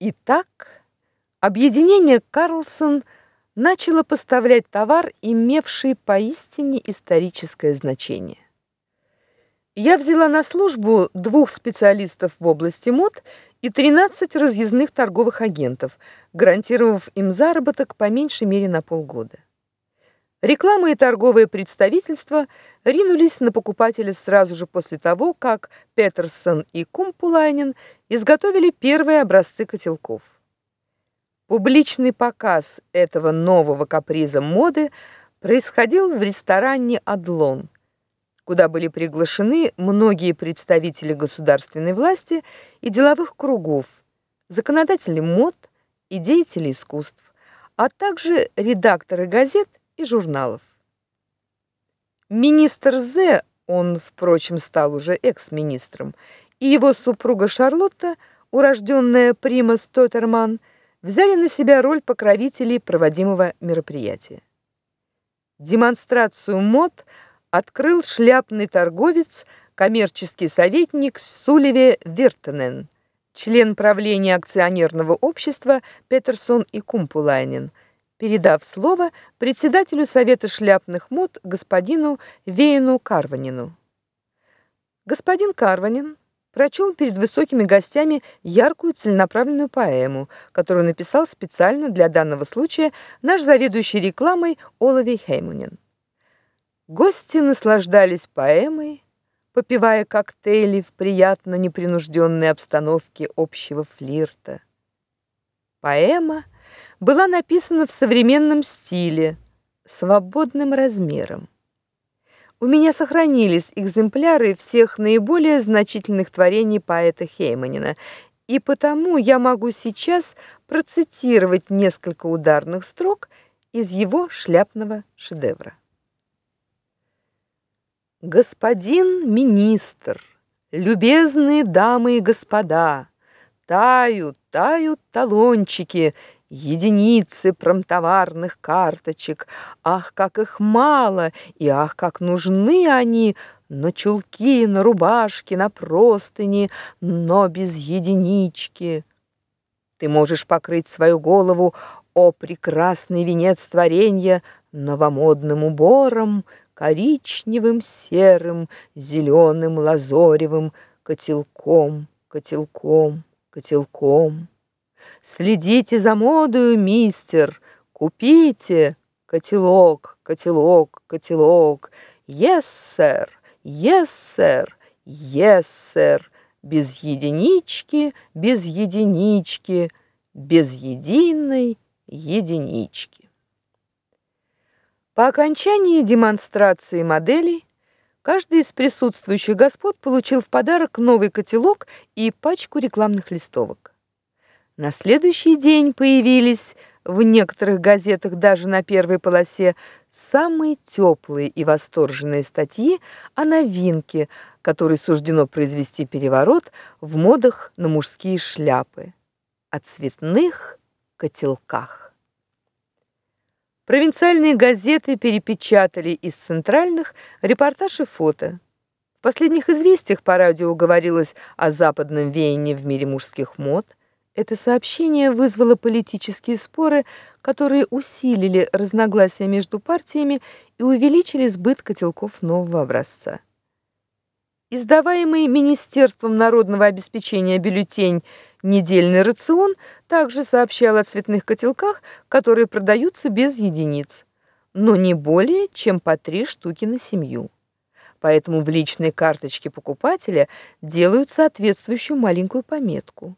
Итак, объединение Карлсон начало поставлять товар, имевший поистине историческое значение. Я взяла на службу двух специалистов в области мод и 13 разъездных торговых агентов, гарантировав им заработок по меньшей мере на полгода. Реклама и торговые представительства ринулись на покупателя сразу же после того, как Петерсон и Кумпулайнен изготовили первые образцы котелков. Публичный показ этого нового каприза моды происходил в ресторане Адлон, куда были приглашены многие представители государственной власти и деловых кругов, законодатели мод и деятели искусств, а также редакторы газет и журналов. Министр З, он, впрочем, стал уже экс-министром, и его супруга Шарлотта, урожденная Прима Стотерман, взяли на себя роль покровителей проводимого мероприятия. Демонстрацию мод открыл шляпный торговец, коммерческий советник Суливе Виртенен, член правления акционерного общества Петерсон и Кумпулайнен – передав слово председателю Совета шляпных мод господину Веяну Карванину. Господин Карванин прочел перед высокими гостями яркую целенаправленную поэму, которую написал специально для данного случая наш заведующий рекламой Олови Хеймунен. Гости наслаждались поэмой, попивая коктейли в приятно непринужденной обстановке общего флирта. Поэма — была написана в современном стиле, свободным размером. У меня сохранились экземпляры всех наиболее значительных творений поэта Хейманина, и потому я могу сейчас процитировать несколько ударных строк из его шляпного шедевра. Господин министр, любезные дамы и господа, тают, тают талончики единицы промтоварных карточек. Ах, как их мало, и ах, как нужны они на чулки, на рубашки, на простыни, но без единички. Ты можешь покрыть свою голову, о прекрасный венец творения, новомодным убором, коричневым, серым, зеленым, лазоревым, котелком, котелком, котелком. Следите за модою, мистер, купите котелок, котелок, котелок. Yes, sir, yes, sir, yes, sir. Без единички, без единички, без единой единички. По окончании демонстрации моделей каждый из присутствующих господ получил в подарок новый котелок и пачку рекламных листовок. На следующий день появились в некоторых газетах даже на первой полосе самые теплые и восторженные статьи о новинке, которой суждено произвести переворот в модах на мужские шляпы, о цветных котелках. Провинциальные газеты перепечатали из центральных репортажи фото. В последних известиях по радио говорилось о западном веянии в мире мужских мод – это сообщение вызвало политические споры, которые усилили разногласия между партиями и увеличили сбыт котелков нового образца. Издаваемый Министерством народного обеспечения бюллетень Недельный рацион также сообщал о цветных котелках, которые продаются без единиц, но не более, чем по три штуки на семью. Поэтому в личной карточке покупателя делают соответствующую маленькую пометку.